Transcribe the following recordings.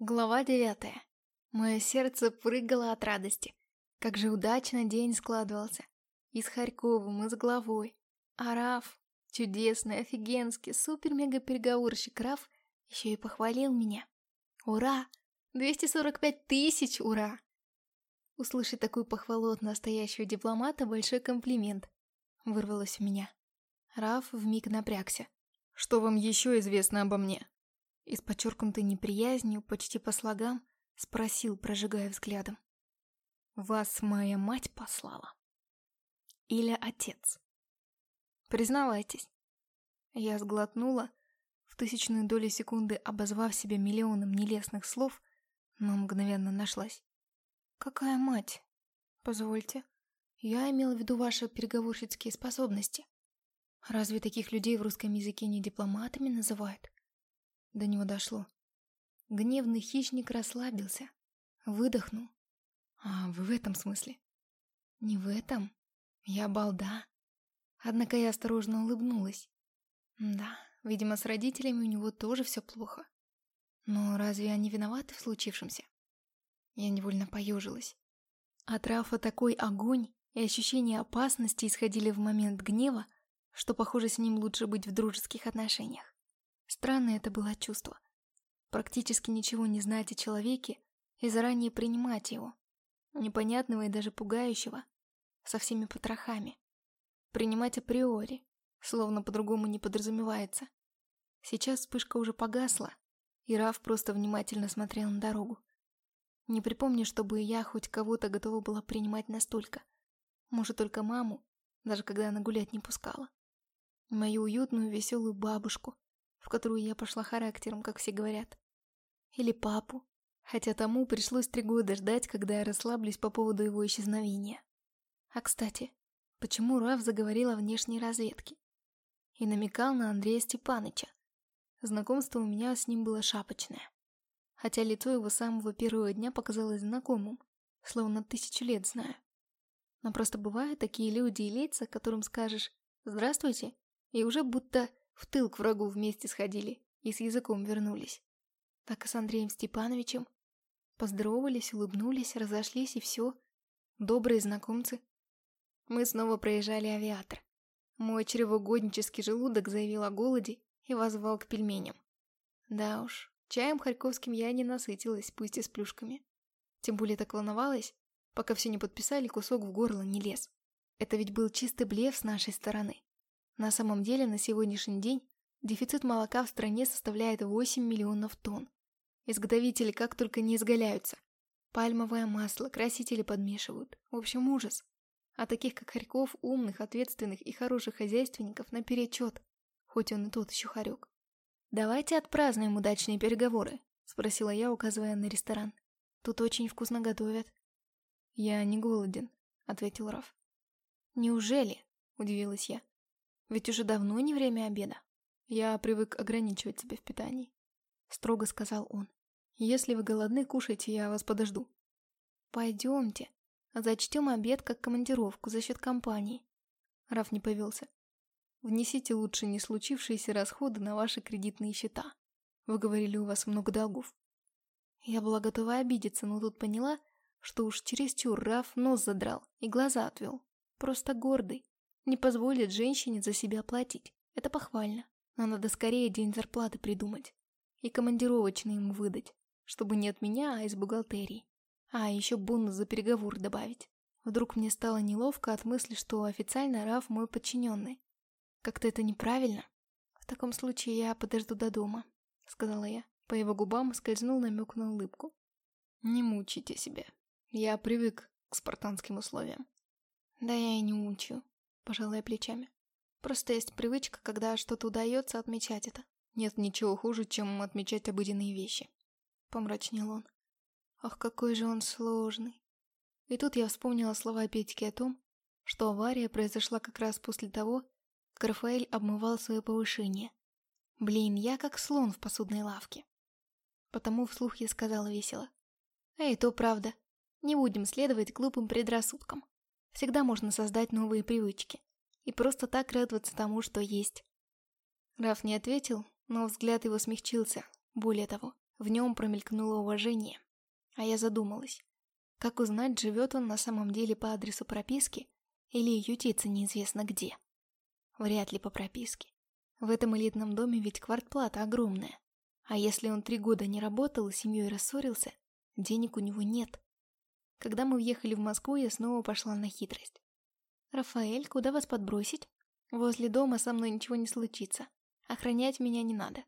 Глава девятая. Мое сердце прыгало от радости. Как же удачно день складывался. И с Харьковым, и с главой. А Раф, чудесный, офигенский, супер-мега-переговорщик Раф, еще и похвалил меня. Ура! 245 тысяч, ура! Услышать такую похвалу от настоящего дипломата – большой комплимент. Вырвалось у меня. Раф вмиг напрягся. «Что вам еще известно обо мне?» И с подчеркнутой неприязнью, почти по слогам, спросил, прожигая взглядом. «Вас моя мать послала? Или отец?» «Признавайтесь». Я сглотнула, в тысячную долю секунды обозвав себя миллионом нелестных слов, но мгновенно нашлась. «Какая мать? Позвольте. Я имела в виду ваши переговорщицкие способности. Разве таких людей в русском языке не дипломатами называют?» До него дошло. Гневный хищник расслабился, выдохнул. А, вы в этом смысле? Не в этом. Я балда. Однако я осторожно улыбнулась. Да, видимо, с родителями у него тоже все плохо. Но разве они виноваты в случившемся? Я невольно поежилась. От Рафа такой огонь и ощущение опасности исходили в момент гнева, что, похоже, с ним лучше быть в дружеских отношениях. Странное это было чувство. Практически ничего не знать о человеке и заранее принимать его. Непонятного и даже пугающего. Со всеми потрохами. Принимать априори, словно по-другому не подразумевается. Сейчас вспышка уже погасла, и Раф просто внимательно смотрел на дорогу. Не припомню, чтобы я хоть кого-то готова была принимать настолько. Может, только маму, даже когда она гулять не пускала. Мою уютную, веселую бабушку, в которую я пошла характером, как все говорят. Или папу, хотя тому пришлось три года ждать, когда я расслаблюсь по поводу его исчезновения. А кстати, почему Раф заговорил о внешней разведке? И намекал на Андрея Степаныча. Знакомство у меня с ним было шапочное. Хотя лицо его самого первого дня показалось знакомым, словно тысячу лет знаю. Но просто бывают такие люди и лица, которым скажешь «Здравствуйте», и уже будто в тыл к врагу вместе сходили и с языком вернулись. Так и с Андреем Степановичем. Поздоровались, улыбнулись, разошлись и все. Добрые знакомцы. Мы снова проезжали авиатор. Мой чревоугоднический желудок заявил о голоде и возвал к пельменям. Да уж, чаем харьковским я не насытилась, пусть и с плюшками. Тем более так волновалась, пока все не подписали, кусок в горло не лез. Это ведь был чистый блеф с нашей стороны. На самом деле, на сегодняшний день дефицит молока в стране составляет 8 миллионов тонн. Изготовители как только не изгаляются. Пальмовое масло, красители подмешивают. В общем, ужас. А таких, как Харьков, умных, ответственных и хороших хозяйственников наперечет. Хоть он и тот еще хорек. «Давайте отпразднуем удачные переговоры», — спросила я, указывая на ресторан. «Тут очень вкусно готовят». «Я не голоден», — ответил Раф. «Неужели?» — удивилась я. Ведь уже давно не время обеда. Я привык ограничивать себя в питании. Строго сказал он. Если вы голодны, кушайте, я вас подожду. Пойдемте. Зачтем обед как командировку за счет компании. Раф не повелся. Внесите лучше не случившиеся расходы на ваши кредитные счета. Вы говорили, у вас много долгов. Я была готова обидеться, но тут поняла, что уж чересчур Раф нос задрал и глаза отвел. Просто гордый. Не позволит женщине за себя платить. Это похвально. Но надо скорее день зарплаты придумать. И командировочный ему выдать. Чтобы не от меня, а из бухгалтерии. А, еще бонус за переговор добавить. Вдруг мне стало неловко от мысли, что официально Раф мой подчиненный. Как-то это неправильно. В таком случае я подожду до дома, сказала я. По его губам скользнул намек на улыбку. Не мучайте себя. Я привык к спартанским условиям. Да я и не мучаю. Пожалуй, плечами. Просто есть привычка, когда что-то удается, отмечать это. Нет ничего хуже, чем отмечать обыденные вещи. Помрачнел он. Ах, какой же он сложный. И тут я вспомнила слова Петьки о том, что авария произошла как раз после того, как Рафаэль обмывал свое повышение. Блин, я как слон в посудной лавке. Потому вслух я сказала весело. Эй, то правда. Не будем следовать глупым предрассудкам. Всегда можно создать новые привычки. И просто так радоваться тому, что есть. Раф не ответил, но взгляд его смягчился. Более того, В нем промелькнуло уважение. А я задумалась, как узнать, живет он на самом деле по адресу прописки или ютится неизвестно где. Вряд ли по прописке. В этом элитном доме ведь квартплата огромная. А если он три года не работал и семьей рассорился, денег у него нет. Когда мы въехали в Москву, я снова пошла на хитрость. «Рафаэль, куда вас подбросить? Возле дома со мной ничего не случится. Охранять меня не надо».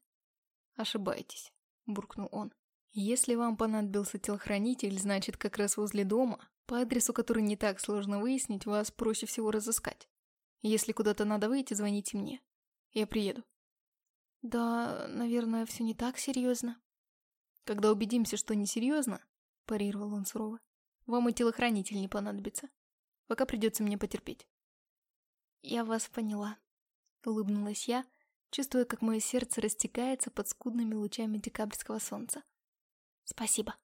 «Ошибаетесь», — буркнул он. «Если вам понадобился телохранитель, значит, как раз возле дома, по адресу, который не так сложно выяснить, вас проще всего разыскать. Если куда-то надо выйти, звоните мне. Я приеду». «Да, наверное, все не так серьезно». «Когда убедимся, что несерьезно», — парировал он сурово, — «вам и телохранитель не понадобится. Пока придется мне потерпеть». «Я вас поняла», — улыбнулась я, чувствуя, как мое сердце растекается под скудными лучами декабрьского солнца. «Спасибо».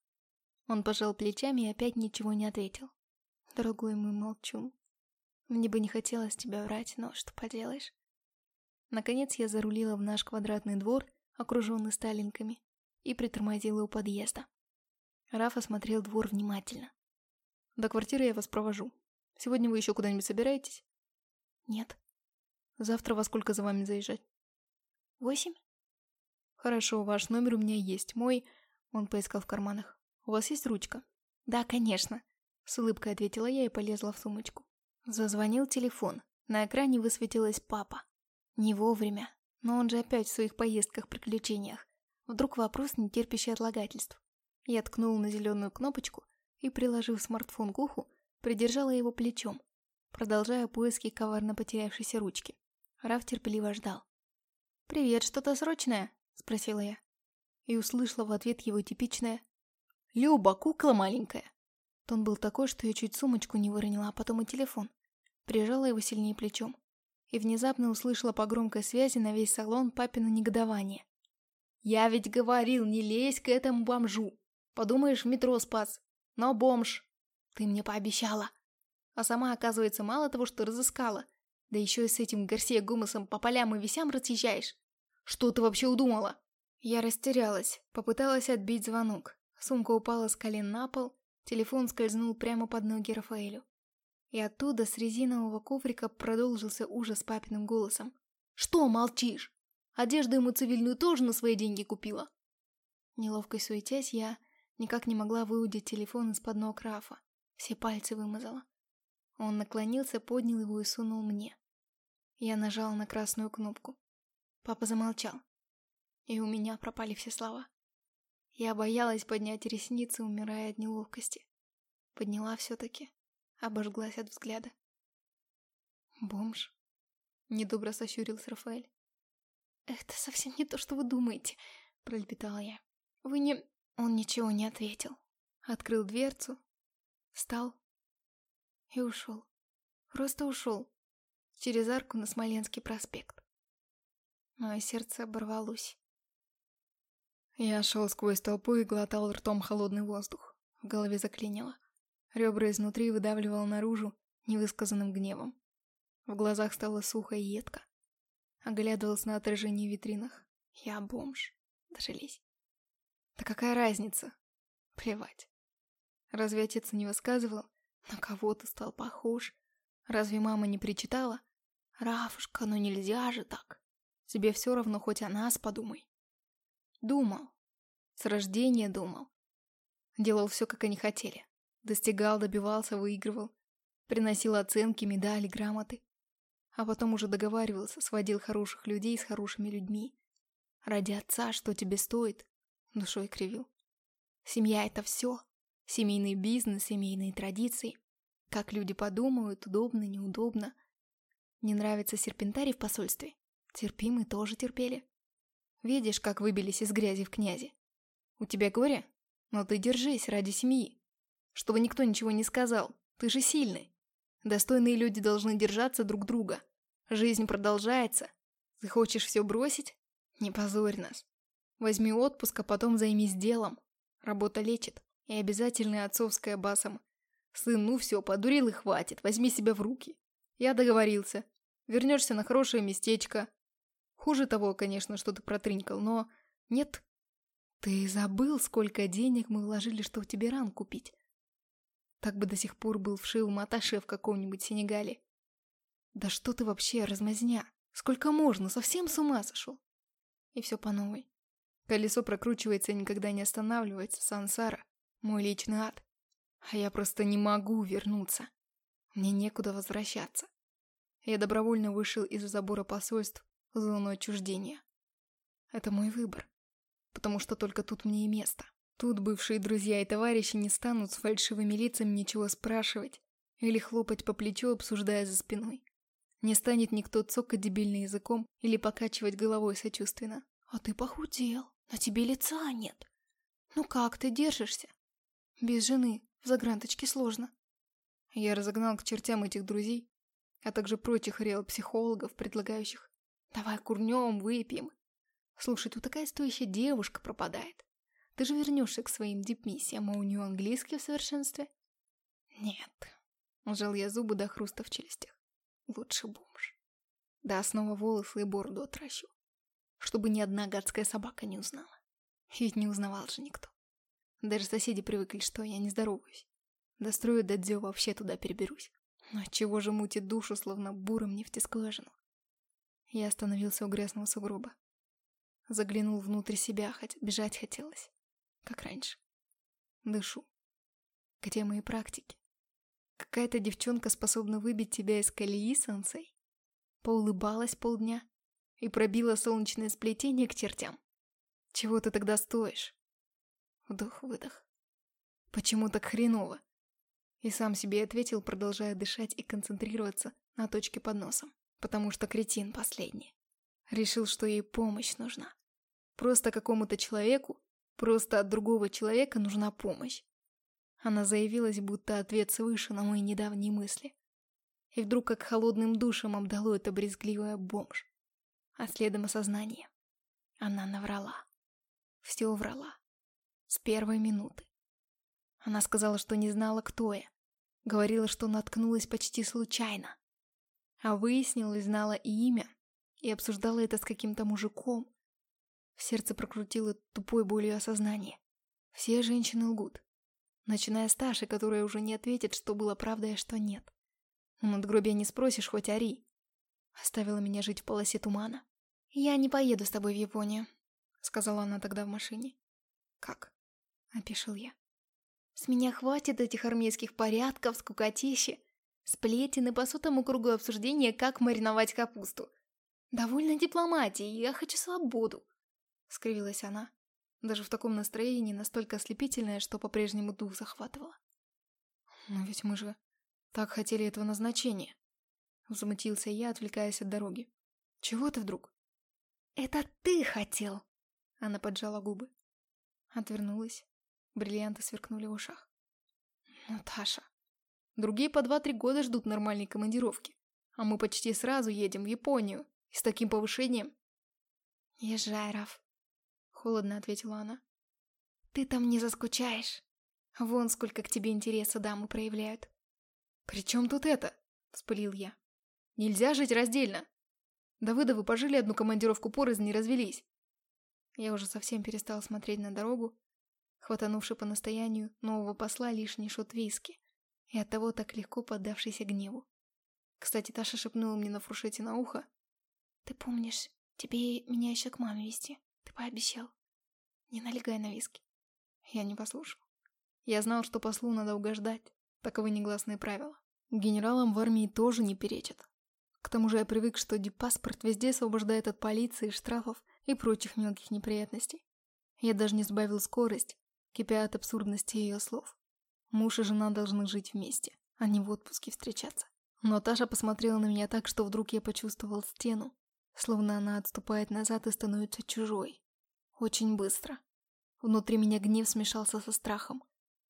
Он пожал плечами и опять ничего не ответил. «Дорогой мой молчун, мне бы не хотелось тебя врать, но что поделаешь?» Наконец я зарулила в наш квадратный двор, окруженный сталинками, и притормозила у подъезда. Раф осмотрел двор внимательно. «До квартиры я вас провожу. Сегодня вы еще куда-нибудь собираетесь?» «Нет». «Завтра во сколько за вами заезжать?» «Восемь?» «Хорошо, ваш номер у меня есть. Мой...» Он поискал в карманах. «У вас есть ручка?» «Да, конечно», — с улыбкой ответила я и полезла в сумочку. Зазвонил телефон. На экране высветилась папа. Не вовремя, но он же опять в своих поездках-приключениях. Вдруг вопрос, не терпящий отлагательств. Я ткнула на зеленую кнопочку и, приложив смартфон к уху, придержала его плечом, продолжая поиски коварно потерявшейся ручки. Раф терпеливо ждал. «Привет, что-то срочное?» – спросила я. И услышала в ответ его типичное «Люба, кукла маленькая!» Тон был такой, что я чуть сумочку не выронила, а потом и телефон. Прижала его сильнее плечом и внезапно услышала по громкой связи на весь салон папина негодование. «Я ведь говорил, не лезь к этому бомжу! Подумаешь, в метро спас! Но бомж! Ты мне пообещала!» А сама, оказывается, мало того, что разыскала, да еще и с этим Гарсия Гумасом по полям и висям разъезжаешь. Что ты вообще удумала? Я растерялась, попыталась отбить звонок. Сумка упала с колен на пол, телефон скользнул прямо под ноги Рафаэлю. И оттуда с резинового коврика продолжился ужас папиным голосом. «Что молчишь? Одежду ему цивильную тоже на свои деньги купила?» Неловко суетясь, я никак не могла выудить телефон из-под ног Рафа. Все пальцы вымазала. Он наклонился, поднял его и сунул мне. Я нажала на красную кнопку. Папа замолчал. И у меня пропали все слова. Я боялась поднять ресницы, умирая от неловкости. Подняла все-таки обожглась от взгляда. «Бомж?» — недобро сощурился Рафаэль. «Это совсем не то, что вы думаете», — пролепетала я. «Вы не...» Он ничего не ответил. Открыл дверцу, встал и ушел. Просто ушел. Через арку на Смоленский проспект. Мое сердце оборвалось. Я шел сквозь толпу и глотал ртом холодный воздух. В голове заклинило. Ребра изнутри выдавливал наружу невысказанным гневом. В глазах стало сухо и едко. Оглядывался на отражение в витринах. Я бомж. Дожились. Да какая разница? Плевать. Разве отец не высказывал? На кого ты стал похож? Разве мама не причитала? Рафушка, ну нельзя же так. Тебе все равно, хоть о нас подумай. Думал. С рождения думал. Делал все, как они хотели. Достигал, добивался, выигрывал. Приносил оценки, медали, грамоты. А потом уже договаривался, сводил хороших людей с хорошими людьми. Ради отца, что тебе стоит, душой кривил. Семья — это все. Семейный бизнес, семейные традиции. Как люди подумают, удобно, неудобно. Не нравится серпентарий в посольстве? Терпимы тоже терпели. Видишь, как выбились из грязи в князи? У тебя горе? Но ты держись ради семьи чтобы никто ничего не сказал. Ты же сильный. Достойные люди должны держаться друг друга. Жизнь продолжается. Ты хочешь все бросить? Не позорь нас. Возьми отпуск, а потом займись делом. Работа лечит. И обязательная отцовская басом. Сын, ну все, подурил и хватит. Возьми себя в руки. Я договорился. Вернешься на хорошее местечко. Хуже того, конечно, что ты протрынькал, но... Нет. Ты забыл, сколько денег мы вложили, чтобы тебе ран купить? Так бы до сих пор был вшивым аташе в каком-нибудь Сенегале. Да что ты вообще, размазня? Сколько можно? Совсем с ума сошел? И все по новой. Колесо прокручивается и никогда не останавливается, сансара. Мой личный ад. А я просто не могу вернуться. Мне некуда возвращаться. Я добровольно вышел из-за забора посольств в зону отчуждения. Это мой выбор потому что только тут мне и место. Тут бывшие друзья и товарищи не станут с фальшивыми лицами ничего спрашивать или хлопать по плечу, обсуждая за спиной. Не станет никто цокать дебильным языком или покачивать головой сочувственно. «А ты похудел, на тебе лица нет. Ну как ты держишься? Без жены в загранточке сложно». Я разогнал к чертям этих друзей, а также прочих реал-психологов, предлагающих «давай курнем, выпьем Слушай, тут такая стоящая девушка пропадает. Ты же вернешься к своим дипмиссиям, а у нее английский в совершенстве? Нет. Ужал я зубы до хруста в челюстях. Лучше бомж. Да, снова волосы и бороду отращу. Чтобы ни одна гадская собака не узнала. Ведь не узнавал же никто. Даже соседи привыкли, что я не здороваюсь. Дострою дадзё, вообще туда переберусь. Но чего же мутит душу, словно буром нефтескважину? Я остановился у грязного сугроба. Заглянул внутрь себя, хоть бежать хотелось. Как раньше. Дышу. Где мои практики? Какая-то девчонка способна выбить тебя из колеи, сенсей? Поулыбалась полдня и пробила солнечное сплетение к чертям. Чего ты тогда стоишь? Вдох-выдох. Почему так хреново? И сам себе ответил, продолжая дышать и концентрироваться на точке под носом. Потому что кретин последний. Решил, что ей помощь нужна. Просто какому-то человеку, просто от другого человека нужна помощь. Она заявилась, будто ответ свыше на мои недавние мысли. И вдруг как холодным душем обдало это брезгливое бомж. А следом осознание. Она наврала. Все врала. С первой минуты. Она сказала, что не знала, кто я. Говорила, что наткнулась почти случайно. А выяснилось, знала и имя, и обсуждала это с каким-то мужиком. В сердце прокрутило тупой болью осознание. Все женщины лгут. Начиная с Таши, которая уже не ответит, что было правдой, а что нет. У надгробия не спросишь, хоть ори. Оставила меня жить в полосе тумана. «Я не поеду с тобой в Японию», — сказала она тогда в машине. «Как?» — опешил я. «С меня хватит этих армейских порядков, скукотищи, сплетен и по сотому кругу обсуждения, как мариновать капусту. «Довольно дипломатии, я хочу свободу», — скривилась она, даже в таком настроении настолько ослепительное, что по-прежнему дух захватывало. «Но ведь мы же так хотели этого назначения», — взмутился я, отвлекаясь от дороги. «Чего ты вдруг?» «Это ты хотел!» Она поджала губы. Отвернулась. Бриллианты сверкнули в ушах. «Наташа, другие по два-три года ждут нормальной командировки, а мы почти сразу едем в Японию. И с таким повышением? Езжай, Раф. Холодно ответила она. Ты там не заскучаешь. Вон сколько к тебе интереса дамы проявляют. При чем тут это? Вспылил я. Нельзя жить раздельно. Давыдовы пожили одну командировку порознь не развелись. Я уже совсем перестал смотреть на дорогу, хватанувший по настоянию нового посла лишний шот виски, и оттого так легко поддавшийся гневу. Кстати, Таша шепнула мне на фуршете на ухо, ты помнишь, тебе меня еще к маме вести. Ты пообещал. Не налегай на виски. Я не послушал. Я знал, что послу надо угождать. Таковы негласные правила. Генералам в армии тоже не перечат. К тому же я привык, что дипаспорт везде освобождает от полиции, штрафов и прочих мелких неприятностей. Я даже не сбавил скорость, кипя от абсурдности ее слов. Муж и жена должны жить вместе, а не в отпуске встречаться. Но Таша посмотрела на меня так, что вдруг я почувствовал стену, Словно она отступает назад и становится чужой. Очень быстро. Внутри меня гнев смешался со страхом.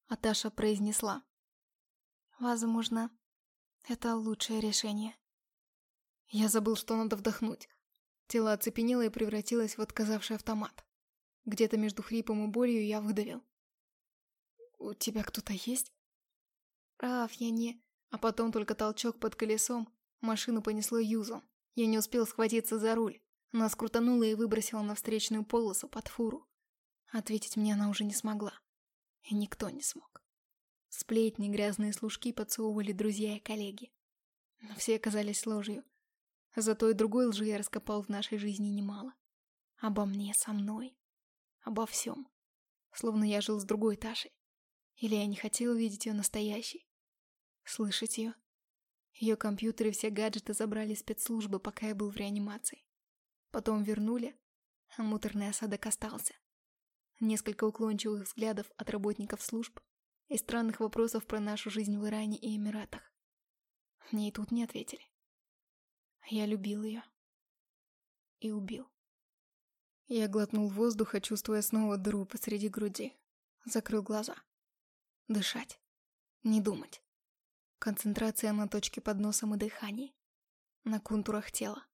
А Таша произнесла. «Возможно, это лучшее решение». Я забыл, что надо вдохнуть. Тело оцепенело и превратилось в отказавший автомат. Где-то между хрипом и болью я выдавил. «У тебя кто-то есть?» «Прав, я не...» А потом только толчок под колесом, машину понесло юзом. Я не успел схватиться за руль. Нас крутануло и выбросило на встречную полосу под фуру. Ответить мне она уже не смогла. И никто не смог. Сплетни, грязные служки подсовывали друзья и коллеги. Все оказались ложью. Зато и другой лжи я раскопал в нашей жизни немало. Обо мне, со мной. Обо всем. Словно я жил с другой Ташей. Или я не хотел видеть ее настоящей. Слышать ее. Ее компьютер и все гаджеты забрали спецслужбы, пока я был в реанимации. Потом вернули, а муторный осадок остался. Несколько уклончивых взглядов от работников служб и странных вопросов про нашу жизнь в Иране и Эмиратах. Мне и тут не ответили. Я любил ее. И убил. Я глотнул воздуха, чувствуя снова дыру посреди груди. Закрыл глаза. Дышать. Не думать. Концентрация на точке под носом и дыхании. На контурах тела.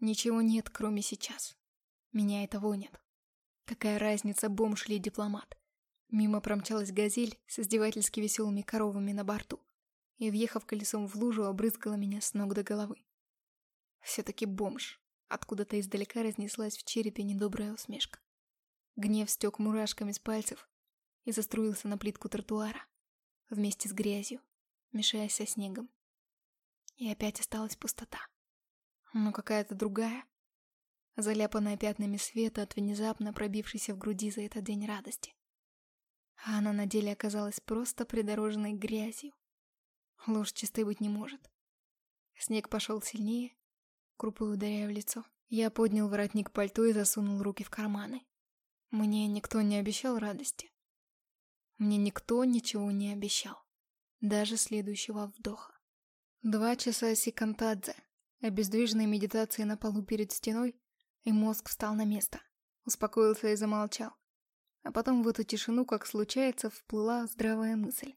Ничего нет, кроме сейчас. Меня и того нет. Какая разница, бомж или дипломат? Мимо промчалась газель с издевательски веселыми коровами на борту и, въехав колесом в лужу, обрызгала меня с ног до головы. Все-таки бомж. Откуда-то издалека разнеслась в черепе недобрая усмешка. Гнев стек мурашками с пальцев и заструился на плитку тротуара, вместе с грязью, мешаясь со снегом. И опять осталась пустота. Но какая-то другая, заляпанная пятнами света от внезапно пробившейся в груди за этот день радости. А она на деле оказалась просто придороженной грязью. Ложь чистой быть не может. Снег пошел сильнее, крупой ударяя в лицо. Я поднял воротник пальто и засунул руки в карманы. Мне никто не обещал радости. Мне никто ничего не обещал. Даже следующего вдоха. Два часа секантадзе, обездвиженной медитации на полу перед стеной, и мозг встал на место. Успокоился и замолчал. А потом в эту тишину, как случается, вплыла здравая мысль.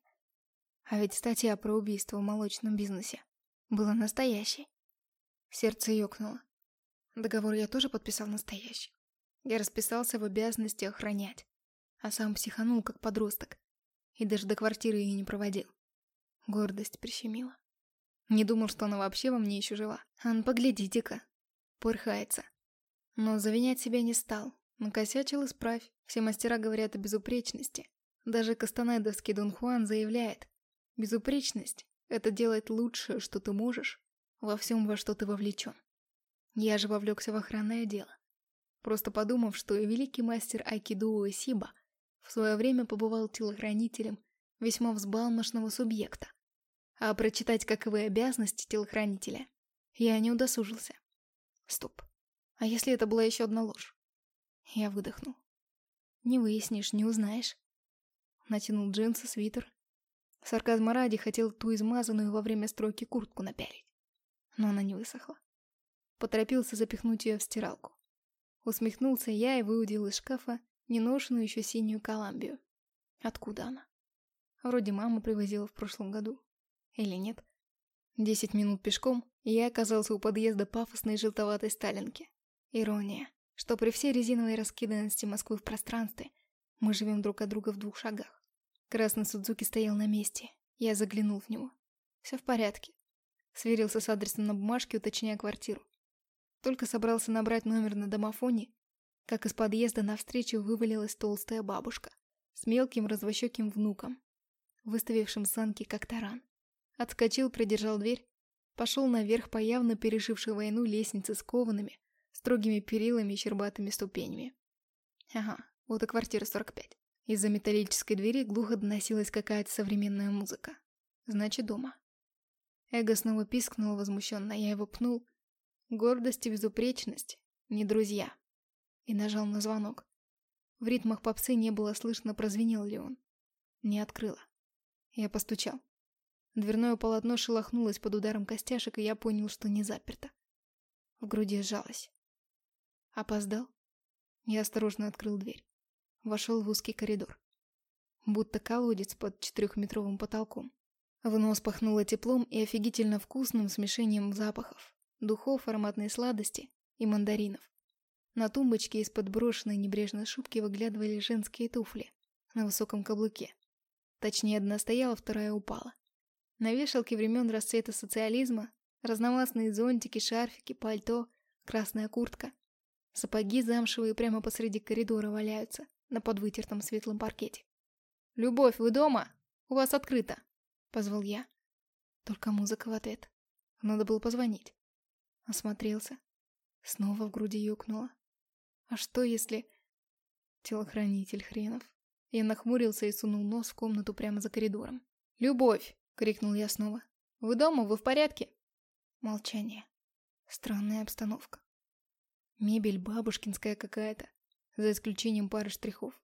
А ведь статья про убийство в молочном бизнесе была настоящей. Сердце ёкнуло. Договор я тоже подписал настоящий. Я расписался в обязанности охранять, а сам психанул, как подросток, и даже до квартиры ее не проводил. Гордость прищемила. Не думал, что она вообще во мне еще жива. Ан, поглядите-ка. Пырхается. Но завинять себя не стал. Накосячил исправь. Все мастера говорят о безупречности. Даже Кастанайдовский Дон Хуан заявляет. Безупречность — это делать лучшее, что ты можешь, во всем, во что ты вовлечен. Я же вовлекся в охранное дело. Просто подумав, что и великий мастер Айкидо Сиба в свое время побывал телохранителем весьма взбалмошного субъекта. А прочитать каковые обязанности телохранителя я не удосужился. Стоп. А если это была еще одна ложь? Я выдохнул. Не выяснишь, не узнаешь. Натянул джинсы, свитер. Сарказма ради хотел ту измазанную во время стройки куртку напялить. Но она не высохла. Поторопился запихнуть ее в стиралку. Усмехнулся я и выудил из шкафа неношенную еще синюю Коламбию. Откуда она? Вроде мама привозила в прошлом году. Или нет? Десять минут пешком, и я оказался у подъезда пафосной желтоватой сталинки. Ирония, что при всей резиновой раскиданности Москвы в пространстве мы живем друг от друга в двух шагах. Красный Судзуки стоял на месте. Я заглянул в него. Все в порядке. Сверился с адресом на бумажке, уточняя квартиру. Только собрался набрать номер на домофоне, как из подъезда навстречу вывалилась толстая бабушка с мелким развощеким внуком, выставившим санки как таран. Отскочил, придержал дверь, пошел наверх по явно пережившей войну лестнице с коваными, строгими перилами и щербатыми ступенями. Ага, вот и квартира 45. Из-за металлической двери глухо доносилась какая-то современная музыка. Значит, дома. Эго снова пискнуло возмущенно, я его пнул. Гордость и безупречность — не друзья. И нажал на звонок. В ритмах попсы не было слышно, прозвенел ли он. Не открыла. Я постучал. Дверное полотно шелохнулось под ударом костяшек, и я понял, что не заперто. В груди сжалось. Опоздал? Я осторожно открыл дверь. Вошел в узкий коридор. Будто колодец под четырехметровым потолком. В нос пахнуло теплом и офигительно вкусным смешением запахов. Духов, ароматной сладости и мандаринов. На тумбочке из-под брошенной небрежной шубки выглядывали женские туфли на высоком каблуке. Точнее, одна стояла, вторая упала. На вешалке времен расцвета социализма разновасные зонтики, шарфики, пальто, красная куртка. Сапоги замшевые прямо посреди коридора валяются. на подвытертом светлом паркете. «Любовь, вы дома? У вас открыто!» — позвал я. Только музыка в ответ. Надо было позвонить. Осмотрелся. Снова в груди юкнуло. А что если... Телохранитель хренов. Я нахмурился и сунул нос в комнату прямо за коридором. «Любовь!» — крикнул я снова. «Вы дома? Вы в порядке?» Молчание. Странная обстановка. Мебель бабушкинская какая-то, за исключением пары штрихов.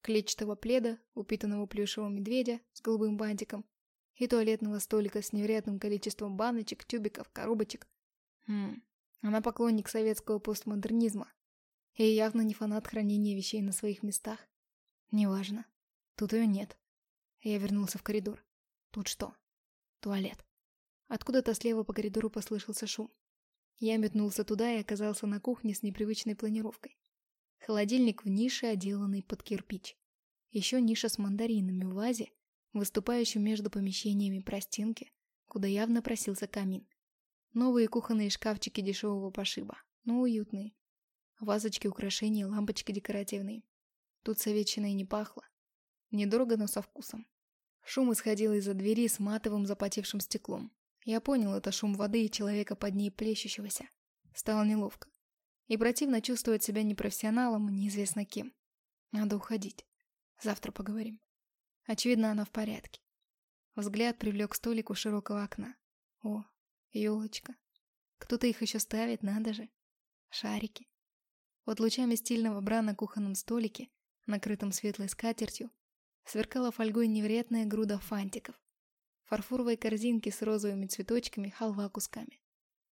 Клетчатого пледа, упитанного плюшевого медведя с голубым бантиком и туалетного столика с невероятным количеством баночек, тюбиков, коробочек. Хм, она поклонник советского постмодернизма. И явно не фанат хранения вещей на своих местах. Неважно. Тут ее нет. Я вернулся в коридор. Тут что? Туалет. Откуда-то слева по коридору послышался шум. Я метнулся туда и оказался на кухне с непривычной планировкой. Холодильник в нише, отделанный под кирпич. Еще ниша с мандаринами в вазе, выступающей между помещениями простинки, куда явно просился камин. Новые кухонные шкафчики дешевого пошиба, но уютные. Вазочки, украшения, лампочки декоративные. Тут советчиной не пахло. Недорого, но со вкусом. Шум исходил из-за двери с матовым запотевшим стеклом. Я понял, это шум воды и человека под ней плещущегося. Стало неловко. И противно чувствовать себя непрофессионалом, неизвестно кем. Надо уходить. Завтра поговорим. Очевидно, она в порядке. Взгляд привлек столик у широкого окна. О, елочка. Кто-то их еще ставит, надо же. Шарики. Под лучами стильного бра на кухонном столике, накрытом светлой скатертью, сверкала фольгой невероятная груда фантиков фарфоровой корзинке с розовыми цветочками, халва кусками.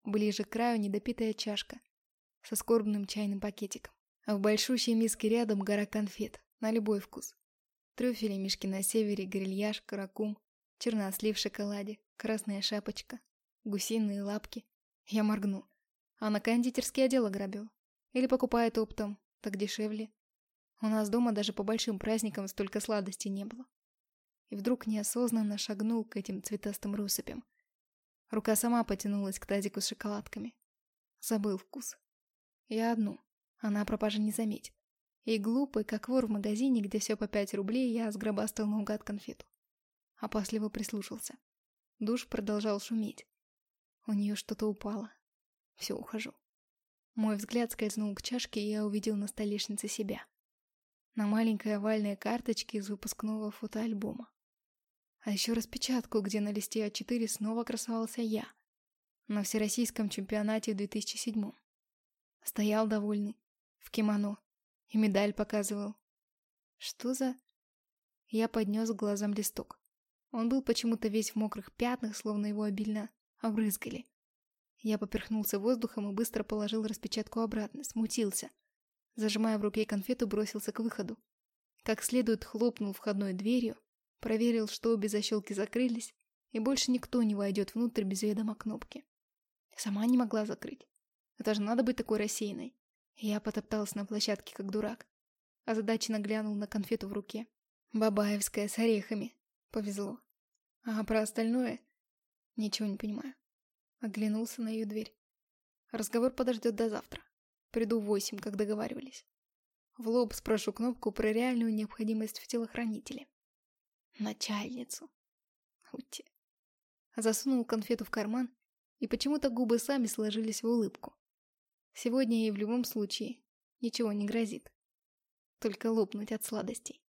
Ближе к краю недопитая чашка со скорбным чайным пакетиком. А в большущей миске рядом гора конфет, на любой вкус. Трюфели, мишки на севере, грильяж, каракум, чернослив в шоколаде, красная шапочка, гусиные лапки. Я моргну. Она кондитерский отдел ограбила. Или покупает оптом, так дешевле. У нас дома даже по большим праздникам столько сладостей не было и вдруг неосознанно шагнул к этим цветастым россыпям. Рука сама потянулась к тазику с шоколадками. Забыл вкус. Я одну. Она пропажа не заметит. И глупый, как вор в магазине, где все по пять рублей, я сгробастал наугад конфету. Опасливо прислушался. Душ продолжал шуметь. У нее что-то упало. Все, ухожу. Мой взгляд скользнул к чашке, и я увидел на столешнице себя. На маленькой овальной карточке из выпускного фотоальбома. А еще распечатку, где на листе А4 снова красовался я. На всероссийском чемпионате в 2007 Стоял довольный, в кимоно, и медаль показывал. Что за... Я поднес к глазам листок. Он был почему-то весь в мокрых пятнах, словно его обильно обрызгали. Я поперхнулся воздухом и быстро положил распечатку обратно, смутился. Зажимая в руке конфету, бросился к выходу. Как следует хлопнул входной дверью, Проверил, что обе защелки закрылись, и больше никто не войдет внутрь без ведома кнопки. Сама не могла закрыть. Это же надо быть такой рассеянной. Я потопталась на площадке, как дурак. Озадаченно глянул на конфету в руке. Бабаевская с орехами. Повезло. А про остальное? Ничего не понимаю. Оглянулся на ее дверь. Разговор подождет до завтра. Приду в восемь, как договаривались. В лоб спрошу кнопку про реальную необходимость в телохранителе начальницу. Ути. Засунул конфету в карман, и почему-то губы сами сложились в улыбку. Сегодня ей в любом случае ничего не грозит. Только лопнуть от сладостей.